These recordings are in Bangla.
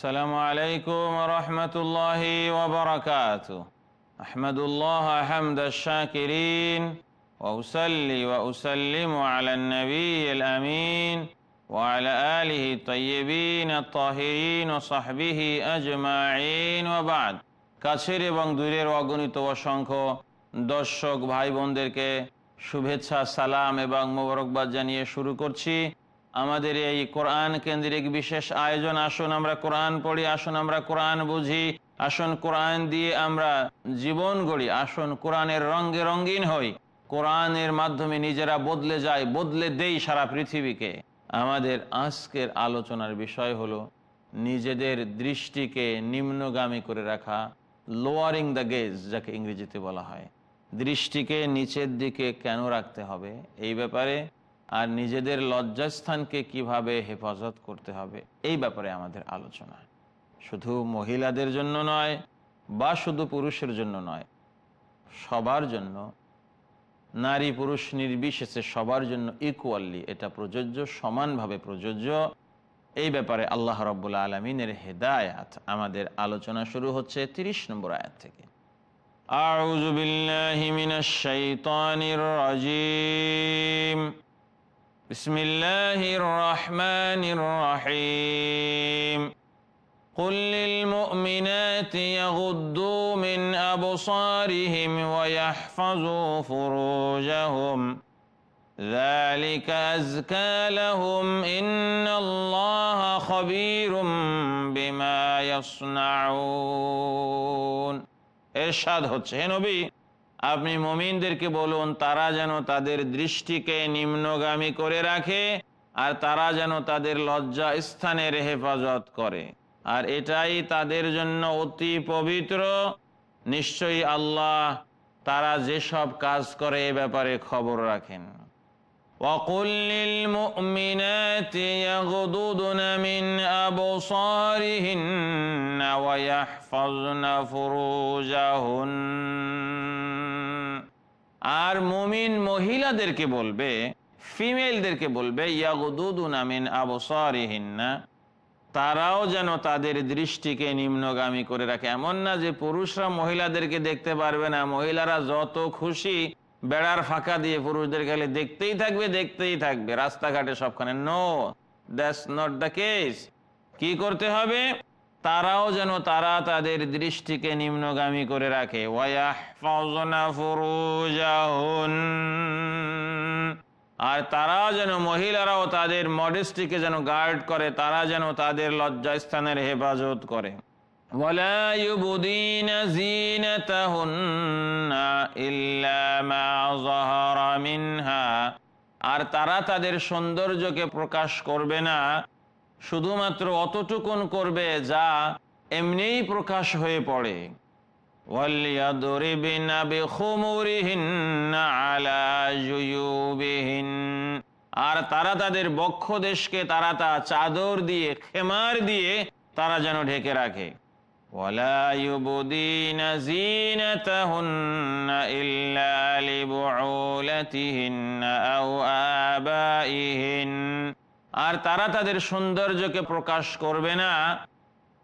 السلام عليكم ورحمة الله وبركاته أحمد الله حمد الشاكرين وأسلي وأسلم على النبي الأمين وعلى آله الطيبين الطاهرين وصحبه أجمعين وبعد কাছের এবং দূরের অগণিত অসংখ্য দর্শক ভাই বোনদেরকে শুভেচ্ছা সালাম এবং মোবারকবাদ জানিয়ে শুরু করছি আমাদের এই কোরআন কেন্দ্রিক বিশেষ আয়োজন, আসুন আমরা কোরআন পড়ি, আসুন আমরা কোরআন বুঝি, আসুন কোরআন দিয়ে আমরা জীবন গড়ি, আসুন কোরআনের রঙ্গে রঙ্গিন হই। কোরআনের মাধ্যমে নিজেরা বদলে যায় বদলে দেই সারা পৃথিবীকে। আমাদের আজকের আলোচনার বিষয় হলো নিজেদের দৃষ্টিকে নিম্নগামী করে রাখা লোয়ারিং দ্য গেজ যাকে ইংরেজিতে বলা হয়। দৃষ্টিকে নিচের দিকে কেন রাখতে হবে? এই ব্যাপারে আর নিজেদের লজ্জাস্থানকে কীভাবে হেফাজত করতে হবে, এই ব্যাপারে আমাদের আলোচনা। শুধু মহিলাদের জন্য নয়, বা শুধু পুরুষের জন্য নয়, সবার জন্য। নারী পুরুষ নির্বিশেষে সবার জন্য ইকুয়ালি এটা প্রযোজ্য, সমানভাবে প্রযোজ্য। এই ব্যাপারে আল্লাহ রব্বুল আলমিনের হেদায়াত আমাদের আলোচনা শুরু হচ্ছে ৩০ নম্বর আয়াত থেকে। আউজুবিল্লাহিমিনা শৈতানির রাজিম। بسم الله الرحمن الرحيم قل للمؤمنات يغضوا من أبصارهم ويحفظوا فروجهم ذلك أزكى لهم إن الله خبير بما يصنعون এরশাদ হচ্ছে হে নবী আপনি মমিনদেরকে বলুন, তারা যেন তাদের দৃষ্টিকে নিম্নগামী করে রাখে আর তারা যেন তাদের লজ্জা স্থানের হেফাজত করে। আর এটাই তাদের জন্য অতি পবিত্র। নিশ্চয়ই আল্লাহ তারা যেসব কাজ করে এ ব্যাপারে খবর রাখেন। وقل للمؤمنات يغضضن من أبصارهن ويحفظن فروجهن আর মুমিন মহিলাদেরকে বলবে ফিমেলদেরকে বলবে ইয়াগুদুদুনা মিন আবসারিহিন্না তারাও যেন তাদের দৃষ্টিকে নিম্নগামী করে রাখে এমন না যে পুরুষরা মহিলাদেরকে দেখতে পারবে না মহিলারা যত খুশি বেড়ার ফাঁকা দিয়ে পুরুষদের খেলে দেখতেই থাকবে দেখতেই থাকবে। রাস্তাঘাটে সবখানে no that's not the case কি করতে হবে? তারাও যেন, তারা তাদের দৃষ্টিকে নিম্নগামী করে রাখে। আর তারা যেন, মহিলারাও তাদের মডেস্টিকে যেন গার্ড করে, তারা যেন তাদের লজ্জা লজ্জাস্থানের হেফাজত করে। ولا يبدين زينتهن إلا ما ظهر منها আর তারা তাদের সৌন্দর্যকে প্রকাশ করবে না শুধুমাত্র অতটুকুন করবে যা এমনিই প্রকাশ হয়ে পড়ে আর তারা তাদের বক্ষ দেশকে তারা তা চাদর দিয়ে খেমার দিয়ে তারা যেন ঢেকে রাখে ولا يبدين زينتهن إلا لبعولتهن أو آبائهن আর তারা তাদের সৌন্দর্যকে প্রকাশ করবে না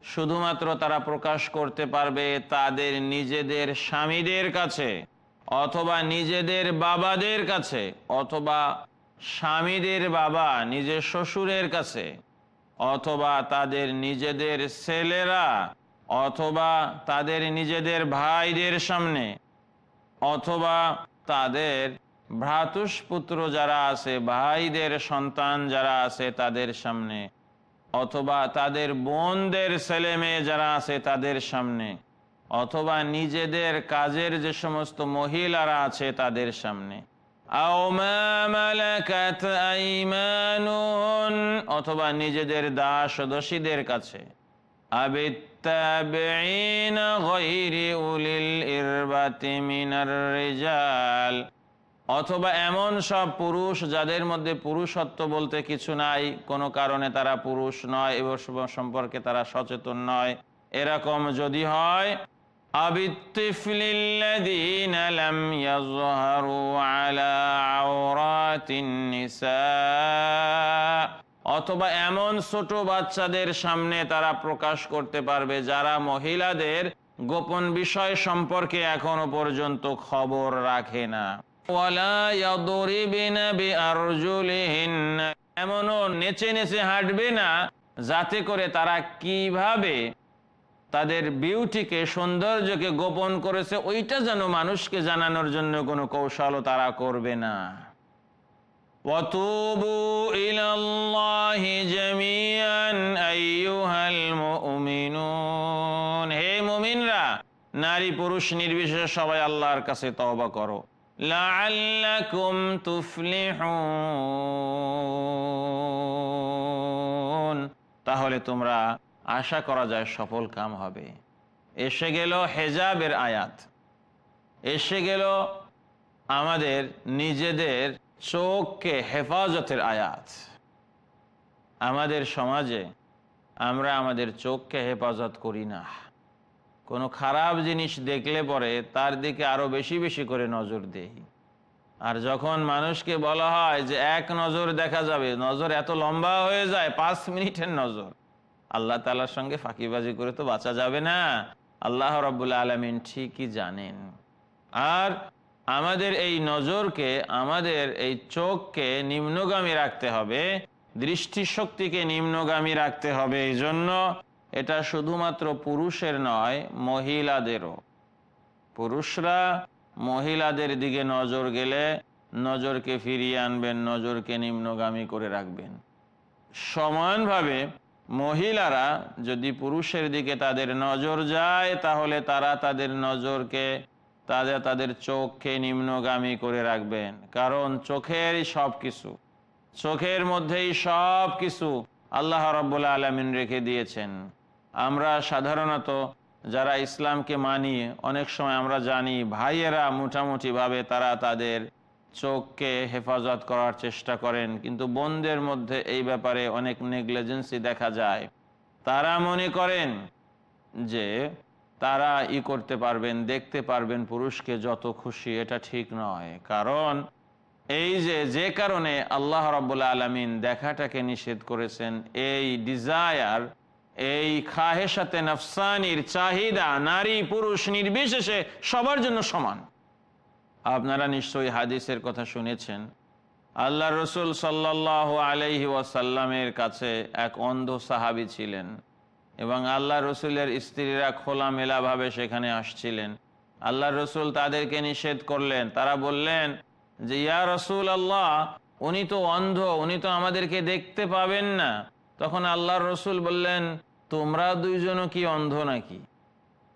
শুধুমাত্র তারা প্রকাশ করতে পারবে তাদের নিজেদের স্বামীদের কাছে অথবা নিজেদের বাবাদের কাছে অথবা স্বামীদের বাবা নিজের শ্বশুরের কাছে অথবা তাদের নিজেদের ছেলেরা অথবা তাদের নিজেদের ভাইদের সামনে, অথবা তাদের ভ্রাতুষ্পুত্র যারা আছে, ভাইদের সন্তান যারা আছে তাদের সামনে, অথবা তাদের বোনদের ছেলে মেয়ে যারা আছে তাদের সামনে, অথবা নিজেদের কাজের যে সমস্ত মহিলারা আছে তাদের সামনে। অথবা নিজেদের দাস দোষীদের কাছে আবিত্তাবিঈন গায়রি উলিল ইরবাতি মিনার রিজাল অথবা এমন সব পুরুষ যাদের মধ্যে পুরুষত্ব বলতে কিছু নাই, কোনো কারণে তারা পুরুষ নয় এবং সম্পর্কে তারা সচেতন নয়। এরকম যদি হয়, আবিত্তিফলিল্লাযীন অথবা এমন ছোট বাচ্চাদের সামনে তারা প্রকাশ করতে পারবে যারা মহিলাদের গোপন বিষয় সম্পর্কে এখনও পর্যন্ত খবর রাখে না। এমনও নেচে নেচে হাঁটবে না, যাতে করে তারা কীভাবে তাদের বিউটিকে, সৌন্দর্যকে গোপন করেছে, ওইটা যেন মানুষকে জানানোর জন্য কোনো কৌশলও তারা করবে না। وتوبوا إلى الله جميعا أيها المؤمنون হে মুমিনরা নারী পুরুষ নির্বিশেষে সবাই আল্লাহর কাছে তওবা করো লাআল্লাকুম তুফলিহুন তাহলে তোমরা আশা করা যায় সফল কাম হবে এসে গেল হেজাবের আয়াত এসে গেল আমাদের নিজেদের চোখকে হেফাজতের আয়াত। আমাদের সমাজে আমরা আমাদের চোখকে হেফাজত করি না। কোনো খারাপ জিনিস দেখলে পরে তার দিকে আরও বেশি বেশি করে নজর দেই। আর যখন মানুষকে বলা হয় যে এক নজর দেখা যাবে, নজর এত লম্বা হয়ে যায়, পাঁচ মিনিটের নজর। আল্লাহ তালার সঙ্গে ফাঁকিবাজি করে তো বাঁচা যাবে না। আল্লাহ রব্বুল্লা আলমিন ঠিকই জানেন। আর আমাদের এই নজরকে, আমাদের এই চোখকে নিম্নগামী রাখতে হবে, দৃষ্টিশক্তিকে নিম্নগামী রাখতে হবে। এই জন্য এটা শুধুমাত্র পুরুষের নয়, মহিলাদেরও। পুরুষরা মহিলাদের দিকে নজর গেলে নজরকে ফিরিয়ে আনবেন, নজরকে নিম্নগামী করে রাখবেন। সমানভাবে মহিলারা যদি পুরুষের দিকে তাদের নজর যায়, তাহলে তারা তাদের নজরকে তাদের তাদের চোখকে নিম্নগামী করে রাখবেন। কারণ চোখের সব কিছু চোখের মধ্যেই সব কিছু আল্লাহ রব্বুল্লা আলমিন রেখে দিয়েছেন। আমরা সাধারণত যারা ইসলামকে মানি, অনেক সময় আমরা জানি ভাইয়েরা মোটামুটিভাবে তারা তাদের চোখকে হেফাজত করার চেষ্টা করেন, কিন্তু বোনদের মধ্যে এই ব্যাপারে অনেক নেগলিজেন্সি দেখা যায়। তারা মনে করেন যে তারা ই করতে পারবেন, দেখতে পারবেন পুরুষকে যত খুশি, এটা ঠিক নয়। কারণ এই যে যে কারণে আল্লাহ রব্বুল্লা আলমিন দেখাটাকে নিষেধ করেছেন, এই ডিজায়ার এই খাহেসাতে নফসানির চাহিদা, নারী পুরুষ নির্বিশেষে সবার জন্য সমান। আপনারা নিশ্চয়ই হাদিসের কথা শুনেছেন আল্লাহ রসুল সাল্লাহ আলহি ওয়াসাল্লামের কাছে এক অন্ধ সাহাবি ছিলেন। এবং আল্লাহ রসুলের স্ত্রীরা খোলামেলাভাবে সেখানে আসছিলেন। আল্লাহ রসুল তাদেরকে নিষেধ করলেন। তারা বললেন যে, ইয়া রসুল আল্লাহ উনি তো অন্ধ, উনি তো আমাদেরকে দেখতে পাবেন না। তখন আল্লাহ রসুল বললেন, তোমরা দুইজনও কি অন্ধ নাকি?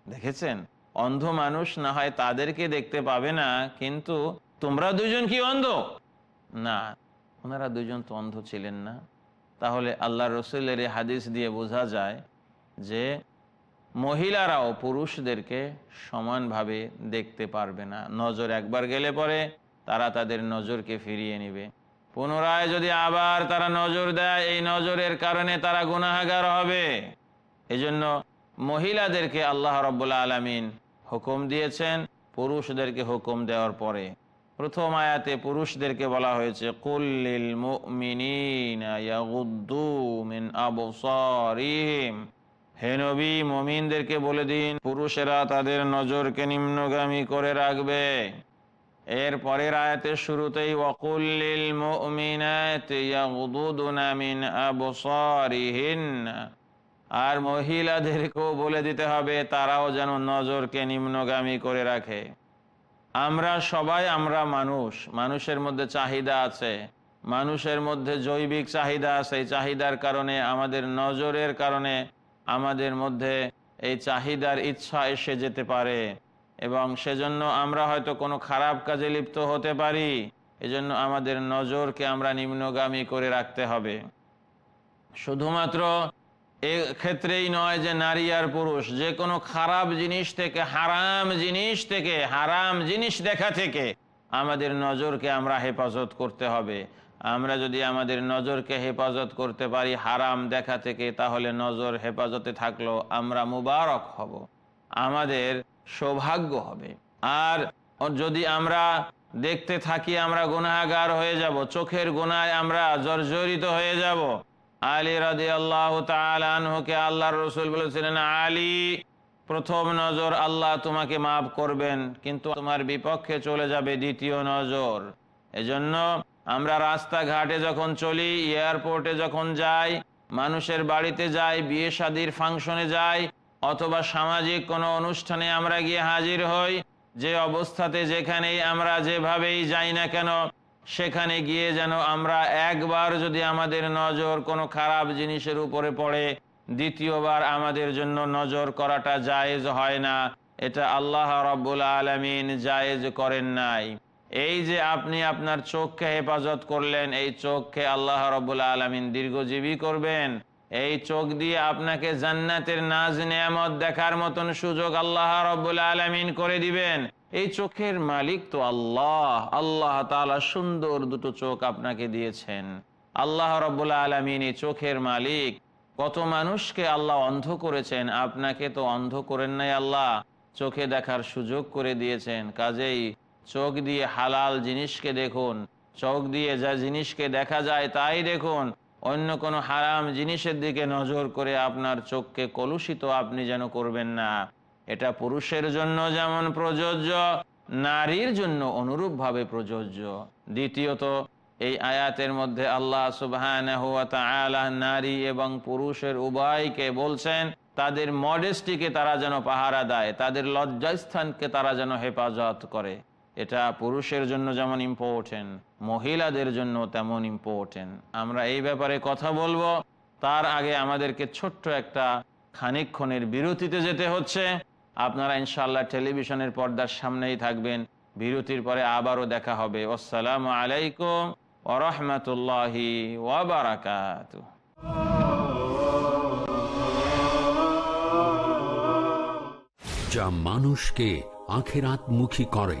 দেখেছেন? অন্ধ মানুষ না হয় তাদেরকে দেখতে পাবে না, কিন্তু তোমরা দুইজন কি অন্ধ? না, ওনারা দুইজন তো অন্ধ ছিলেন না। তাহলে আল্লাহ রসুলের হাদিস দিয়ে বোঝা যায় যে মহিলারাও পুরুষদেরকে সমানভাবে দেখতে পারবে না। নজর একবার গেলে পরে তারা তাদের নজরকে ফিরিয়ে নিবে। পুনরায় যদি আবার তারা নজর দেয়, এই নজরের কারণে তারা গুনাহাগার হবে। এজন্য মহিলাদেরকে আল্লাহ রব্বুল্লা আলমিন হুকুম দিয়েছেন, পুরুষদেরকে হুকুম দেওয়ার পরে। প্রথম আয়াতে পুরুষদেরকে বলা হয়েছে কুল্লিল মিন আবসারিহিম। হে নবী, মমিনদেরকে বলে দিন, পুরুষেরা তাদের নজরকে নিম্নগামী করে রাখবে। এর পরের আয়াতের শুরুতেই ওয়াকুল্লিল আর মহিলাদেরকেও বলে দিতে হবে, তারাও যেন নজরকে নিম্নগামী করে রাখে। আমরা সবাই আমরা মানুষ, মানুষের মধ্যে চাহিদা আছে। মানুষের মধ্যে জৈবিক চাহিদা আছে চাহিদার কারণে, আমাদের নজরের কারণে আমাদের মধ্যে এই চাহিদার ইচ্ছা এসে যেতে পারে এবং সেজন্য আমরা হয়তো কোনো খারাপ কাজে লিপ্ত হতে পারি। এজন্য আমাদের নজরকে আমরা নিম্নগামী করে রাখতে হবে। শুধুমাত্র ক্ষেত্রেই নয় যে নারী আর পুরুষ, যে কোনো খারাপ জিনিস থেকে, হারাম জিনিস থেকে, হারাম জিনিস দেখা থেকে আমাদের নজরকে আমরা হেফাজত করতে হবে। আমরা যদি আমাদের নজরকে হেফাজত করতে পারি হারাম দেখা থেকে, তাহলে নজর হেফাজতে থাকল আমরা মুবারক হব, আমাদের সৌভাগ্য হবে। আর যদি আমরা দেখতে থাকি আমরা গুনাগার হয়ে যাব, চোখের গুনায় আমরা জর্জরিত হয়ে যাব। আলী রাজি আল্লাহ তালকে আল্লাহর রসুল বলেছিলেন, আলী, প্রথম নজর আল্লাহ তোমাকে মাফ করবেন, কিন্তু তোমার বিপক্ষে চলে যাবে দ্বিতীয় নজর। এজন্য আমরা রাস্তাঘাটে যখন চলি, এয়ারপোর্টে যখন যাই, মানুষের বাড়িতে যাই, বিয়ে শাদির ফাংশনে যাই, অথবা সামাজিক কোনো অনুষ্ঠানে আমরা গিয়ে হাজির হই, যে অবস্থাতে যেখানেই আমরা যেভাবেই যাই না কেন, সেখানে গিয়ে যেন আমরা একবার যদি আমাদের নজর কোনো খারাপ জিনিসের উপরে পড়ে, দ্বিতীয়বার আমাদের জন্য নজর করাটা জায়েজ হয় না। এটা আল্লাহ রব্বুল আলমিন জায়েজ করেন নাই। এই যে আপনি আপনার চোখকে হেফাজত করলেন, এই চোখকে আল্লাহ রব্বুল আলমিন দীর্ঘজীবী করবেন। এই চোখ দিয়ে আপনাকে জান্নাতের নাজ নিয়ামত দেখার মতন সুযোগ আল্লাহ রব্বুল আলমিন করে দিবেন। এই চোখের মালিক তো আল্লাহ। আল্লাহ তালা সুন্দর দুটো চোখ আপনাকে দিয়েছেন। আল্লাহ রব্বুল আলমিন এই চোখের মালিক। কত মানুষকে আল্লাহ অন্ধ করেছেন, আপনাকে তো অন্ধ করেন নাই আল্লাহ। চোখে দেখার সুযোগ করে দিয়েছেন। কাজেই চোখ দিয়ে হালাল জিনিসকে দেখুন, চোখ দিয়ে যা জিনিসকে দেখা যায় তাই দেখুন। অন্য কোনো হারাম জিনিসের দিকে নজর করে আপনার চোখকে কলুষিত আপনি যেন করবেন না। এটা পুরুষের জন্য যেমন প্রযোজ্য, নারীর জন্য অনুরূপভাবে প্রযোজ্য। দ্বিতীয়ত, এই আয়াতের মধ্যে আল্লাহ সুবাহ নারী এবং পুরুষের উভয়কে বলছেন, তাদের মডেস্টিকে তারা যেন পাহারা দেয়, তাদের লজ্জাস্থানকে তারা যেন হেফাজত করে। এটা পুরুষের জন্য যেমন ইম্পর্টেন্ট মহিলাদের জন্য তেমন ইম্পর্টেন্ট আমরা এই ব্যাপারে কথা বলব। তার আগে আমাদেরকে ছোট্ট একটা খানিক্ষণের বিরতিতে যেতে হচ্ছে। আপনারা ইনশাল্লাহ টেলিভিশনের পর্দার সামনেই থাকবেন। বিরতির পরে আবারও দেখা হবে। আসসালামু আলাইকুম ওরহমতুল্লাহি ওয়াবারাকাত যা মানুষকে আখেরাতমুখী করে।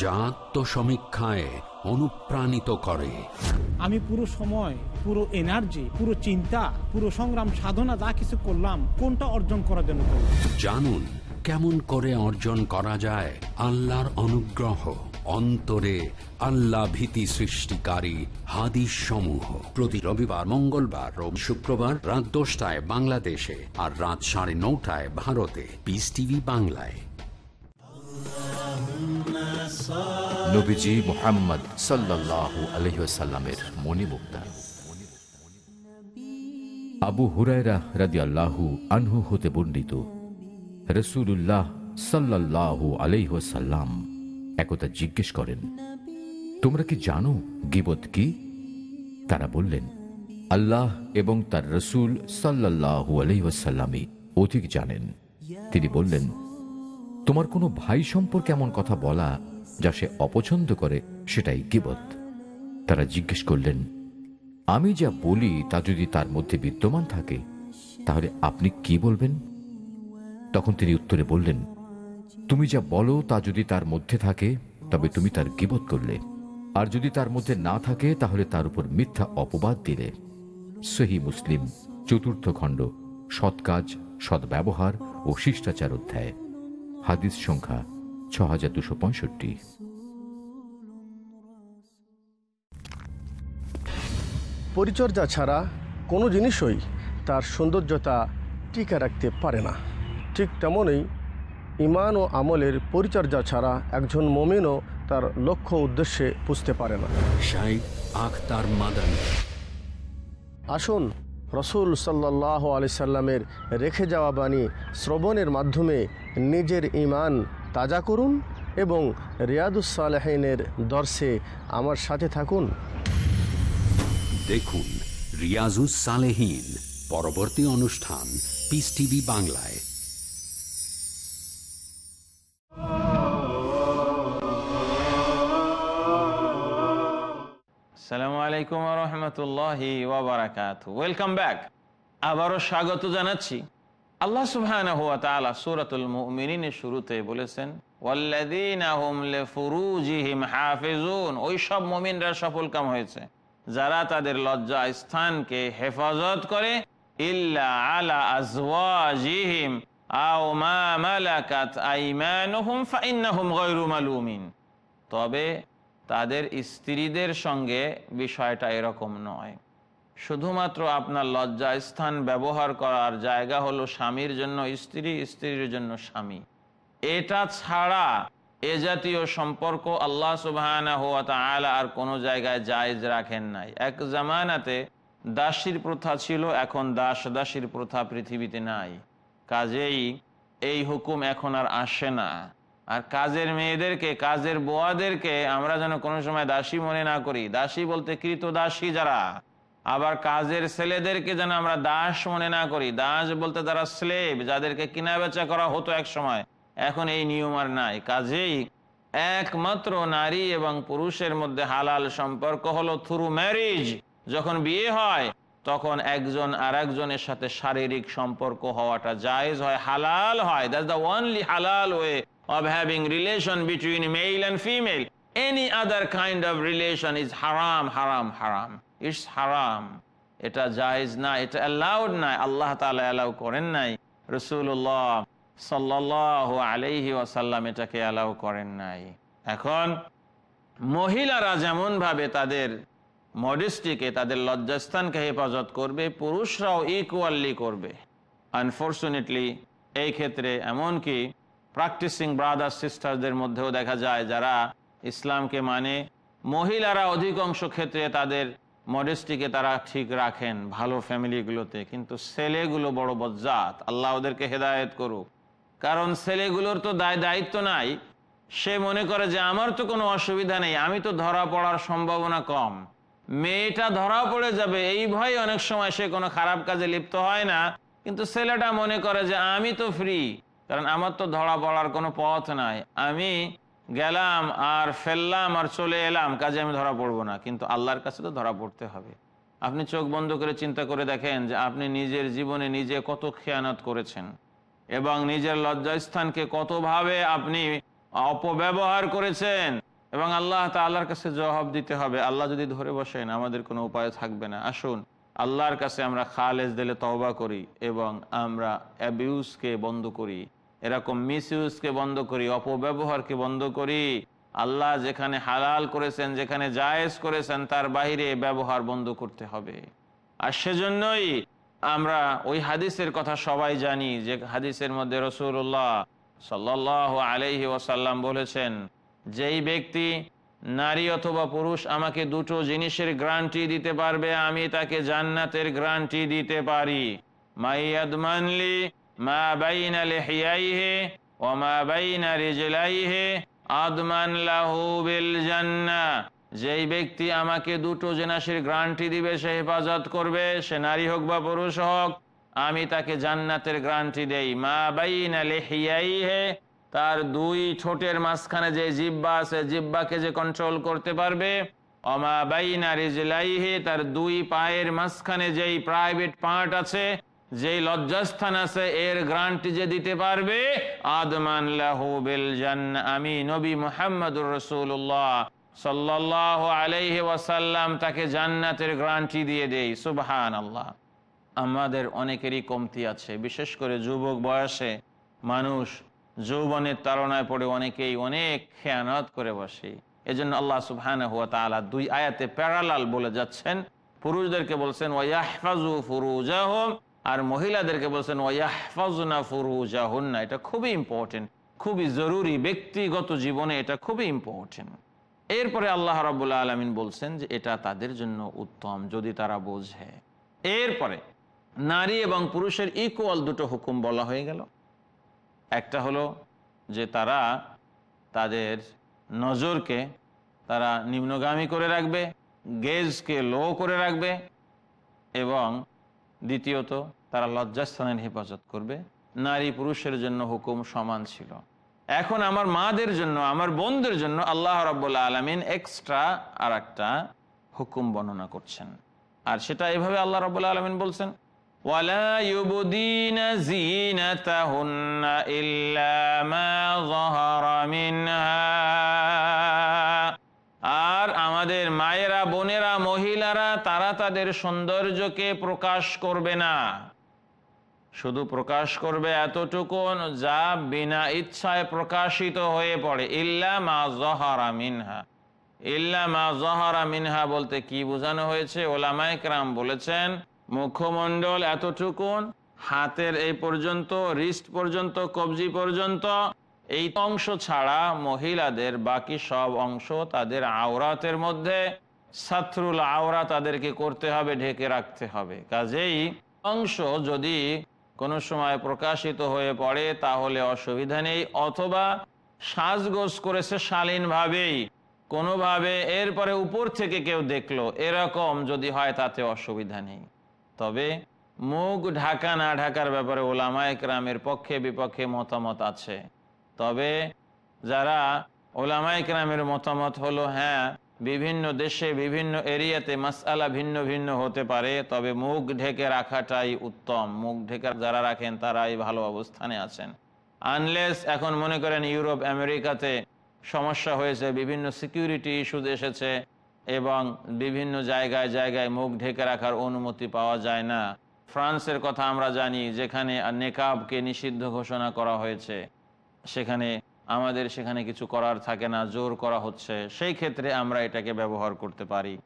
যা আত্মসমীক্ষায় অনুপ্রাণিত করে। আমি পুরো সময় পুরো এনার্জি পুরো চিন্তা পুরো সংগ্রাম সাধনা যা কিছু করলাম কোনটা অর্জন করার জন্য জানুন কেমন করে অর্জন করা যায় আল্লাহর অনুগ্রহ অন্তরে আল্লাহ ভীতি সৃষ্টিকারী হাদিস সমূহ প্রতি রবিবার মঙ্গলবার ও শুক্রবার রাত দশটায় বাংলাদেশে আর রাত সাড়ে নটায় ভারতে। পিস টিভি বাংলায়। নবীজি মোহাম্মদ সাল্লাল্লাহু আলহিসাল্লামের আবু হুরায়রা রাদি আল্লাহু আনহু হতে বর্ণিত রসুল্লাহ সাল্লাল্লাহু আলহিহাসাল্লাম একতা জিজ্ঞেস করেন, তোমরা কি জানো গিবত কি? তারা বললেন, আল্লাহ এবং তার রসুল সাল্লাল্লাহু আলহিহাসাল্লামই অধিক জানেন। তিনি বললেন, তোমার কোনো ভাই সম্পর্কে এমন কথা বলা যা সে অপছন্দ করে সেটাই গিবত। তারা জিজ্ঞেস করলেন, আমি যা বলি তা যদি তার মধ্যে বিদ্যমান থাকে, তাহলে আপনি কি বলবেন? তখন তিনি উত্তরে বললেন, তুমি যা বলো তা যদি তার মধ্যে থাকে, তবে তুমি তার গিবত করলে। আর যদি তার মধ্যে না থাকে, তাহলে তার উপর মিথ্যা অপবাদ দিলে। সহি মুসলিম, চতুর্থ খণ্ড, সৎ কাজ সদ্ব্যবহার ও শিষ্টাচার অধ্যায়। হাদিস সংখ্যা ছ হাজার দুশো পঁয়ষট্টি। পরিচর্যা ছাড়া কোনো জিনিসই তার সৌন্দর্যতা টিকে রাখতে পারে না। ঠিক তেমনই ইমান ও আমলের পরিচর্যা ছাড়া একজন মমিনও তার লক্ষ্য উদ্দেশ্যে পুজতে পারে না। শাইখ আখতার মাদানী। আসুন রসুল সাল্লাহ আলি সাল্লামের রেখে যাওয়া বাণী শ্রবণের মাধ্যমে নিজের ইমান তাজা করুন এবং রিয়াদুসালেহিনের দর্শে আমার সাথে থাকুন। দেখুন রিয়াজুস সালেহিন পরবর্তী অনুষ্ঠান পিস টিভি বাংলায়। আসসালামু আলাইকুম রহমতুল্লাহি ওয়াবারাকাত ওয়েলকাম ব্যাক আবারও স্বাগত জানাচ্ছি। আল্লাহ তাআলা সূরাতুল মুমিনিনের শুরুতে বলেছেন ওই সব মুমিনরা সফল কাম হয়েছে। যারা তাদের লজ্জা স্থানকে হেফাজত করে, ইল্লা আলা আও তবে তাদের স্ত্রীদের সঙ্গে বিষয়টা এরকম নয়। শুধুমাত্র আপনার লজ্জা স্থান ব্যবহার করার জায়গা হলো স্বামীর জন্য স্ত্রী, স্ত্রীর জন্য স্বামী। এটা ছাড়া এ জাতীয় সম্পর্ক আল্লাহ সুবাহ আর কোনো জায়গায় জায়েজ রাখেন নাই। এক জামানাতে দাসীর প্রথা ছিল, এখন দাস দাসীর প্রথা পৃথিবীতে নাই। কাজেই এই হুকুম এখন আর আসে না। আর কাজের মেয়েদেরকে, কাজের বোয়াদেরকে আমরা যেন কোনো সময় দাসী মনে না করি। দাসী বলতে কৃত দাসী যারা আবার কাজের ছেলেদেরকে যেন আমরা দাস মনে না করি। দাস বলতে তারা স্লেব যাদেরকে কিনা বেচা করা হতো এক সময়, এখন এই নিয়ম আর নাই। কাজেই একমাত্র নারী এবং পুরুষের মধ্যে হালাল সম্পর্ক হলো থ্রু ম্যারিজ যখন বিয়ে হয়, তখন একজন আর একজনের সাথে শারীরিক সম্পর্ক হওয়াটা জায়েজ হয়, হালাল হয়। দ্যাটস দ্য ওনলি হালাল way of having relation between male and female any other kind of relation is হারাম হারাম haram. It's haram. এটা জায়েজ না, এটা অ্যালাউড নাই, আল্লাহ তালা অ্যালাউ করেন নাই রসুল্লাহ সাল্লাহ আলাইহি ওয়াসাল্লাম এটাকে অ্যালাউ করেন নাই এখন মহিলারা যেমনভাবে তাদের মডেস্টিকে, তাদের লজ্জাস্থানকে হেফাজত করবে, পুরুষরাও ইকুয়ালি করবে আনফর্চুনেটলি এই ক্ষেত্রে এমনকি প্র্যাকটিসিং ব্রাদার সিস্টারদের মধ্যেও দেখা যায়, যারা ইসলামকে মানে মহিলারা অধিকাংশ ক্ষেত্রে তাদের মডেস্টিকে তারা ঠিক রাখেন ভালো ফ্যামিলিগুলোতে, কিন্তু ছেলেগুলো বড় বজ্জাত। আল্লাহ ওদেরকে হেদায়ত করুক। কারণ ছেলেগুলোর তো দায় দায়িত্ব নাই। সে মনে করে যে আমার তো কোনো অসুবিধা নেই, আমি তো ধরা পড়ার সম্ভাবনা কম। মেয়েটা ধরা পড়ে যাবে, এই ভয় অনেক সময় সে কোনো খারাপ কাজে লিপ্ত হয় না। কিন্তু ছেলেটা মনে করে যে আমি তো ফ্রি কারণ আমার তো ধরা পড়ার কোনো পথ নাই। আমি গেলাম আর ফেললাম আর চলে এলাম, কাজে আমি ধরা পড়ব না। কিন্তু আল্লাহর কাছে তো ধরা পড়তে হবে। আপনি চোখ বন্ধ করে চিন্তা করে দেখেন যে আপনি নিজের জীবনে নিজে কত খেয়ানত করেছেন এবং নিজের লজ্জাস্থানকে কতভাবে আপনি অপব্যবহার করেছেন এবং আল্লাহ তা আল্লাহর কাছে জবাব দিতে হবে। আল্লাহ যদি ধরে বসেন, আমাদের কোনো উপায় থাকবে না। আসুন, আল্লাহর কাছে আমরা খালেজ দিলে তওবা করি এবং আমরা অ্যাবিউজকে বন্ধ করি। এরকম মিস ইউজকে বন্ধ করি, অপব্যবহারকে বন্ধ করি। আল্লাহ যেখানে হালাল করেছেন, যেখানে জায়েজ করেছেন, তার বাইরে ব্যবহার বন্ধ করতে হবে। আর সেজন্যই আমরা ওই হাদিসের কথা সবাই জানি যে হাদিসের মধ্যে রসুল্লাহ সাল্লাহ আলহি ওসাল্লাম বলেছেন, যেই ব্যক্তি নারী অথবা পুরুষ আমাকে দুটো জিনিসের গ্রান্টি দিতে পারবে, আমি তাকে জান্নাতের গ্রান্টি দিতে পারি। মাইয়াদমানলি মা জান্নাহ যেই ব্যক্তি আমাকে দুটো জেনাসের গ্রান্টি দিবে, সে হেফাজত করবে, সে নারী হোক বা পুরুষ হোক, আমি তাকে জান্নাতের গ্রান্টি দেই। মা বাইনা লিহিয়াইহি, তার দুই ঠোঁটের মাঝখানে যে জিব্বা আছে, জিব্বাকে যে কন্ট্রোল করতে পারবে অমা বাইনা রিজলাইহি, তার দুই পায়ের মাঝখানে যেই প্রাইভেট পার্ট আছে যেই লজ্জাস্থান আছে, এর গ্রান্টি যে দিতে পারবে, আদমান লাহু বিল জান্নাহ আমি নবী মুহাম্মদুর রাসূলুল্লাহ সাল্লাল্লাহু আলাইহি ওয়াসাল্লাম তাকে জান্নাতের গ্রান্টি দিয়ে দেই। সুবহানাল্লাহ। আমাদের অনেকেরই কমতি আছে, বিশেষ করে যুবক বয়সে মানুষ যৌবনের তাড়নায় পড়ে অনেকেই অনেক খেয়ানত করে বসে। এজন্য আল্লাহ সুবহান হুয়া তালা দুই আয়াতে প্যারালাল বলে যাচ্ছেন। পুরুষদেরকে বলছেন ওয়াহফাজু ফুরুজাহম আর মহিলাদেরকে বলছেন ওয়াহফাজনা ফুরুজাহুন্না, এটা খুবই ইম্পর্টেন্ট খুবই জরুরি, ব্যক্তিগত জীবনে এটা খুবই ইম্পর্টেন্ট এরপরে আল্লাহ রাবুল্লাহ আলমিন বলছেন যে, এটা তাদের জন্য উত্তম, যদি তারা বোঝে। এরপরে নারী এবং পুরুষের ইকুয়াল দুটো হুকুম বলা হয়ে গেল। একটা হলো যে, তারা তাদের নজরকে তারা নিম্নগামী করে রাখবে গেজকে লো করে রাখবে এবং দ্বিতীয়ত তারা লজ্জাস্থানের হেফাজত করবে নারী পুরুষের জন্য হুকুম সমান ছিল এখন আমার মাদের জন্য আমার বোনদের জন্য আল্লাহ রাবুল্লা আলমিন এক্সট্রা আর একটা হুকুম বর্ণনা করছেন আর সেটা এভাবে আল্লাহ রাবুল্লা আলমিন বলছেন ولا يبدين زينتهن إلا ما ظهر منها মহিলারা, তারা তাদের সৌন্দর্যকে প্রকাশ করবে না। শুধু প্রকাশ করবে এতটুকুন যা বিনা ইচ্ছায় প্রকাশিত হয়ে পড়ে। ইল্লা মা জহারা মিনহা। ইল্লা মা জহারা মিনহা বলতে কি বোঝানো হয়েছে? ওলামাইকরাম বলেছেন, মুখমণ্ডল এতটুকুন, হাতের এই পর্যন্ত, রিস্ট পর্যন্ত, কবজি পর্যন্ত, এই অংশ ছাড়া মহিলাদের বাকি সব অংশ তাদের আওরাতের মধ্যে সাথরুল আওরা তাদেরকে করতে হবে, ঢেকে রাখতে হবে। কাজেই অংশ যদি কোনো সময় প্রকাশিত হয়ে পড়ে, তাহলে অসুবিধা নেই। অথবা সাজগোজ করেছে শালীনভাবেই। কোনোভাবে এরপরে উপর থেকে কেউ দেখল, এরকম যদি হয় তাতে অসুবিধা নেই। তবে মুখ ঢাকা না ঢাকার ব্যাপারে ওলামা একরামের পক্ষে বিপক্ষে মতামত আছে। তবে যারা ওলামা একরামের মতামত হলো হ্যাঁ বিভিন্ন দেশে, বিভিন্ন এরিয়াতে মাসালা ভিন্ন ভিন্ন হতে পারে, তবে মুখ ঢেকে রাখাটাই উত্তম। মুখ ঢেকে যারা রাখেন, তারাই ভালো অবস্থানে আছেন। আনলেস এখন মনে করেন ইউরোপ, আমেরিকাতে সমস্যা হয়েছে, বিভিন্ন সিকিউরিটি ইস্যুজ এসেছে, এবং বিভিন্ন জায়গায় জায়গায় মুখ ঢেকে রাখার অনুমতি পাওয়া যায় না। ফ্রান্সের কথা আমরা জানি, যেখানে নেকাবকে নিষিদ্ধ ঘোষণা করা হয়েছে, সেখানে আমাদের সেখানে কিছু করার থাকে না, জোর করা হচ্ছে, সেই ক্ষেত্রে আমরা এটাকে ব্যবহার করতে পারি।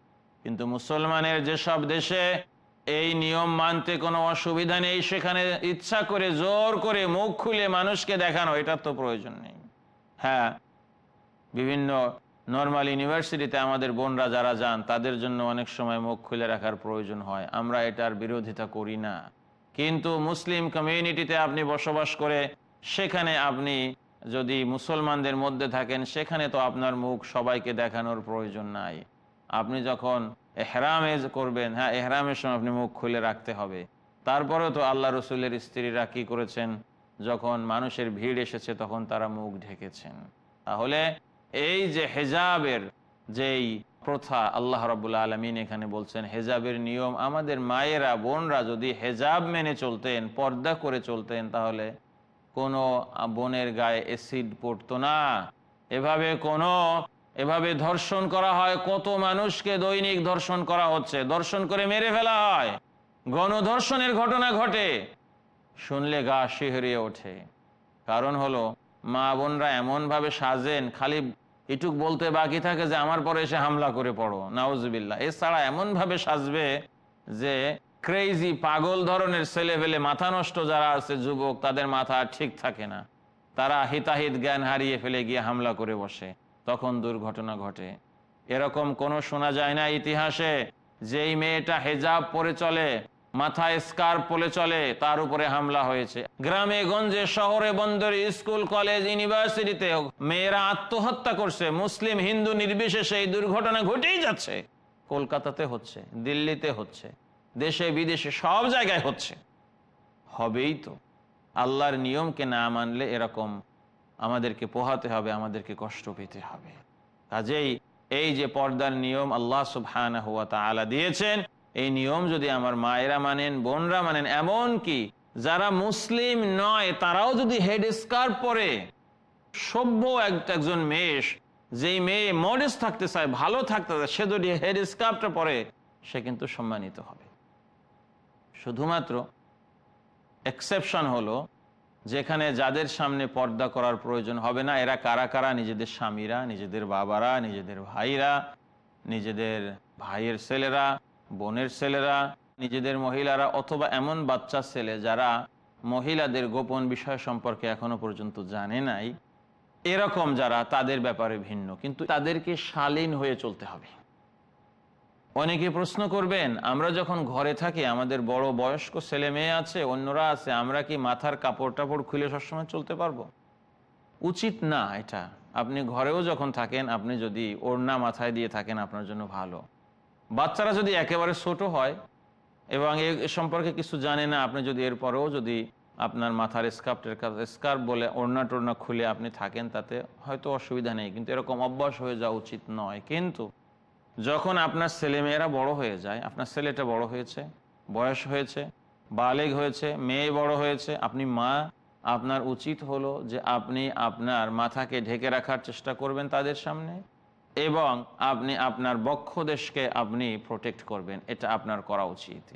কিন্তু মুসলমানের যেসব দেশে এই নিয়ম মানতে কোনো অসুবিধা নেই, সেখানে ইচ্ছা করে, জোর করে মুখ খুলে মানুষকে দেখানো এটার তো প্রয়োজন নেই। হ্যাঁ বিভিন্ন নর্মাল ইউনিভার্সিটিতে আমাদের বোনরা যারা যান, তাদের জন্য অনেক সময় মুখ খুলে রাখার প্রয়োজন হয়। আমরা এটার বিরোধিতা করি না। কিন্তু মুসলিম কমিউনিটিতে আপনি বসবাস করে, সেখানে আপনি যদি মুসলমানদের মধ্যে থাকেন, সেখানে তো আপনার মুখ সবাইকে দেখানোর প্রয়োজন নাই। আপনি যখন এহরামে করবেন হ্যাঁ এহরামের সময় আপনি মুখ খুলে রাখতে হবে। তারপরেও তো আল্লাহ রসুলের স্ত্রীরা কি করেছেন? যখন মানুষের ভিড় এসেছে, তখন তারা মুখ ঢেকেছেন। তাহলে এই যে হেজাবের যেই প্রথা, আল্লাহ রবুল্লা আলমিন এখানে বলছেন, হেজাবের নিয়ম, আমাদের মায়েরা, বোনরা যদি হেজাব মেনে চলতেন, পর্দা করে চলতেন, তাহলে কোনো বোনের গায়ে অ্যাসিড পড়তো না। এভাবে কোনো, এভাবে ধর্ষণ করা হয়, কত মানুষকে দৈনিক ধর্ষণ করা হচ্ছে। ধর্ষণ করে মেরে ফেলা হয়। গণধর্ষণের ঘটনা ঘটে। শুনলে গা শিহরিয়ে ওঠে। কারণ হলো, মা বোনরা এমনভাবে সাজেন, খালি এটুক বলতে বাকি থাকে যে, আমার পরে এসে হামলা করে পড়ো নাউজবিল্লা এছাড়া এমনভাবে সাজবে যে ক্রেজি পাগল ধরনের ছেলে ফেলে মাথা নষ্ট যারা আছে, যুবক, তাদের মাথা ঠিক থাকে না। তারা হিতাহিত জ্ঞান হারিয়ে ফেলে গিয়ে হামলা করে বসে। তখন দুর্ঘটনা ঘটে। এরকম কোনো শোনা যায় না ইতিহাসে, যেই মেয়েটা হেজাব পরে চলে, মাথায় স্কার্প পলে চলে, তার উপরে হামলা হয়েছে। গ্রামে, গঞ্জে, শহরে, বন্দরে, স্কুল, কলেজ, ইউনিভার্সিটিতে মেয়েরা আত্মহত্যা করছে। মুসলিম, হিন্দু নির্বিশেষে এই দুর্ঘটনা ঘটেই যাচ্ছে। কলকাতাতে হচ্ছে, দিল্লিতে হচ্ছে। দেশে, বিদেশে, সব জায়গায় হচ্ছে। হবেই তো। আল্লাহর নিয়মকে না মানলে এরকম আমাদেরকে পোহাতে হবে, আমাদেরকে কষ্ট পেতে হবে। কাজেই এই যে পর্দার নিয়ম আল্লাহ সুবহান হুয়া তালা দিয়েছেন, এই নিয়ম যদি আমার মায়েরা মানেন, বোনরা মানেন, এমন কি যারা মুসলিম নয়, তারাও যদি হেড স্কার্প পরে সভ্য একজন মেষ, যেই মেয়ে মডেস থাকতে চায়, ভালো থাকতে চায়, সে যদি হেড স্কার্পটা পরে, সে কিন্তু সম্মানিত হবে। শুধুমাত্র এক্সেপশন হলো যেখানে যাদের সামনে পর্দা করার প্রয়োজন হবে না, এরা কারা কারা? নিজেদের স্বামীরা, নিজেদের বাবারা, নিজেদের ভাইরা, নিজেদের ভাইয়ের ছেলেরা, বোনের ছেলেরা, নিজেদের মহিলারা অথবা এমন বাচ্চা ছেলে যারা মহিলাদের গোপন বিষয় সম্পর্কে এখনও পর্যন্ত জানে নাই, এরকম যারা তাদের ব্যাপারে ভিন্ন। কিন্তু তাদেরকে শালীন হয়ে চলতে হবে। অনেকে প্রশ্ন করবেন, আমরা যখন ঘরে থাকি, আমাদের বড় বয়স্ক ছেলে মেয়ে আছে, অন্যরা আছে, আমরা কি মাথার কাপড় টাপড় খুলে সবসময় চলতে পারব? উচিত না এটা। আপনি ঘরেও যখন থাকেন, আপনি যদি ওড়না মাথায় দিয়ে থাকেন, আপনার জন্য ভালো। বাচ্চারা যদি একেবারে ছোট হয় এবং এ সম্পর্কে কিছু জানে না, আপনি যদি এরপরেও যদি আপনার মাথার স্কার্ফের স্কার্ফ বলে ওড়না টোড়না খুলে আপনি থাকেন, তাতে হয়তো অসুবিধা নেই। কিন্তু এরকম অভ্যাস হয়ে যাওয়া উচিত নয়। কিন্তু যখন আপনার ছেলেমেয়েরা বড় হয়ে যায়, আপনার ছেলেটা বড় হয়েছে, বয়স হয়েছে, বালেগ হয়েছে, মেয়ে বড় হয়েছে, আপনি মা, আপনার উচিত হলো যে আপনি আপনার মাথাকে ঢেকে রাখার চেষ্টা করবেন তাদের সামনে এবং আপনি আপনার বক্ষ দেশকে আপনি প্রোটেক্ট করবেন। এটা আপনার করা উচিত।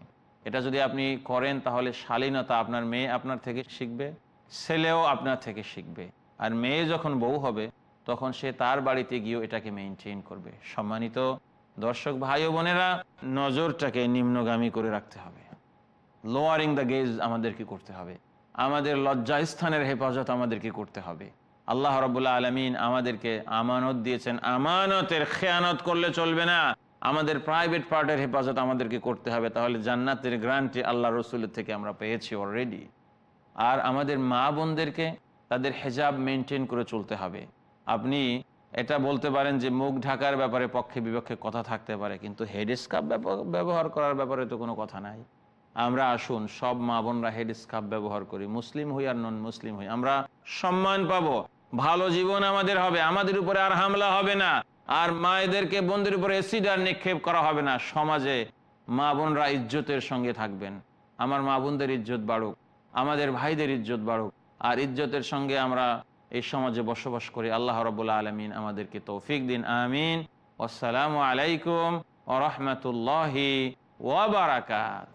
এটা যদি আপনি করেন তাহলে শালীনতা আপনার মেয়ে আপনার থেকে শিখবে, ছেলেও আপনার থেকে শিখবে। আর মেয়ে যখন বউ হবে, তখন সে তার বাড়িতে গিয়েও এটাকে মেনটেন করবে। সম্মানিত দর্শক ভাই বোনেরা, নজরটাকে নিম্নগামী করে রাখতে হবে। লোয়ারিং দ্য গেজ আমাদেরকে করতে হবে। আমাদের লজ্জাস্থানের হেফাজত আমাদেরকে করতে হবে। আল্লাহ রবুল্লা আলমিন আমাদেরকে আমানত দিয়েছেন। আমানতের খেয়ানত করলে চলবে না। আমাদের প্রাইভেট পার্টের হেফাজত আমাদেরকে করতে হবে। তাহলে জান্নাতের গ্রান্টটি আল্লাহ রসুলের থেকে আমরা পেয়েছি অলরেডি আর আমাদের মা বোনদেরকে তাদের হেজাব মেনটেন করে চলতে হবে। আপনি এটা বলতে পারেন যে মুখ ঢাকার ব্যাপারে পক্ষে বিপক্ষে কথা থাকতে পারে, কিন্তু হেড স্কার্ফ ব্যবহার করার ব্যাপারে তো কোনো কথা নাই। আমরা আসুন, সব মা বোনরা হেড স্কার্ফ ব্যবহার করি, মুসলিম হই আর নন মুসলিম হই। আমরা সম্মান পাবো, ভালো জীবন আমাদের হবে, আমাদের উপরে আর হামলা হবে না, আর মায়েদেরকে বোনদের উপরে এসিড আর নিক্ষেপ করা হবে না, সমাজে মা বোনরা ইজ্জতের সঙ্গে থাকবেন। আমার মা বোনদের ইজ্জত বাড়ুক, আমাদের ভাইদের ইজ্জত বাড়ুক, আর ইজ্জতের সঙ্গে আমরা এই সমাজে বসবাস করি। আল্লাহ রবুল্লা আলমিন আমাদেরকে তৌফিক দিন। আমিন। আসসালামু আলাইকুম ও রহমতুল্লাহি ওয়াবারাকাত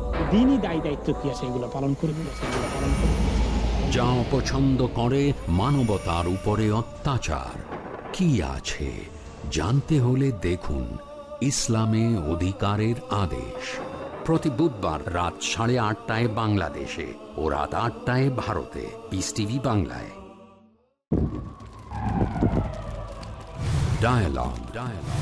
দিনই দায় দায়িত্ব কি আছে এগুলো পালন করব সেগুলো পালন করব যা অপছন্দ করে মানবতার উপরে অত্যাচার। কি আছে? জানতে হলে দেখুন ইসলামে অধিকারের আদেশ। প্রতি বুধবার রাত সাড়ে আটটায় বাংলাদেশে ও রাত আটটায় ভারতে। পিস টিভি বাংলায়। Dialogue. Dialogue.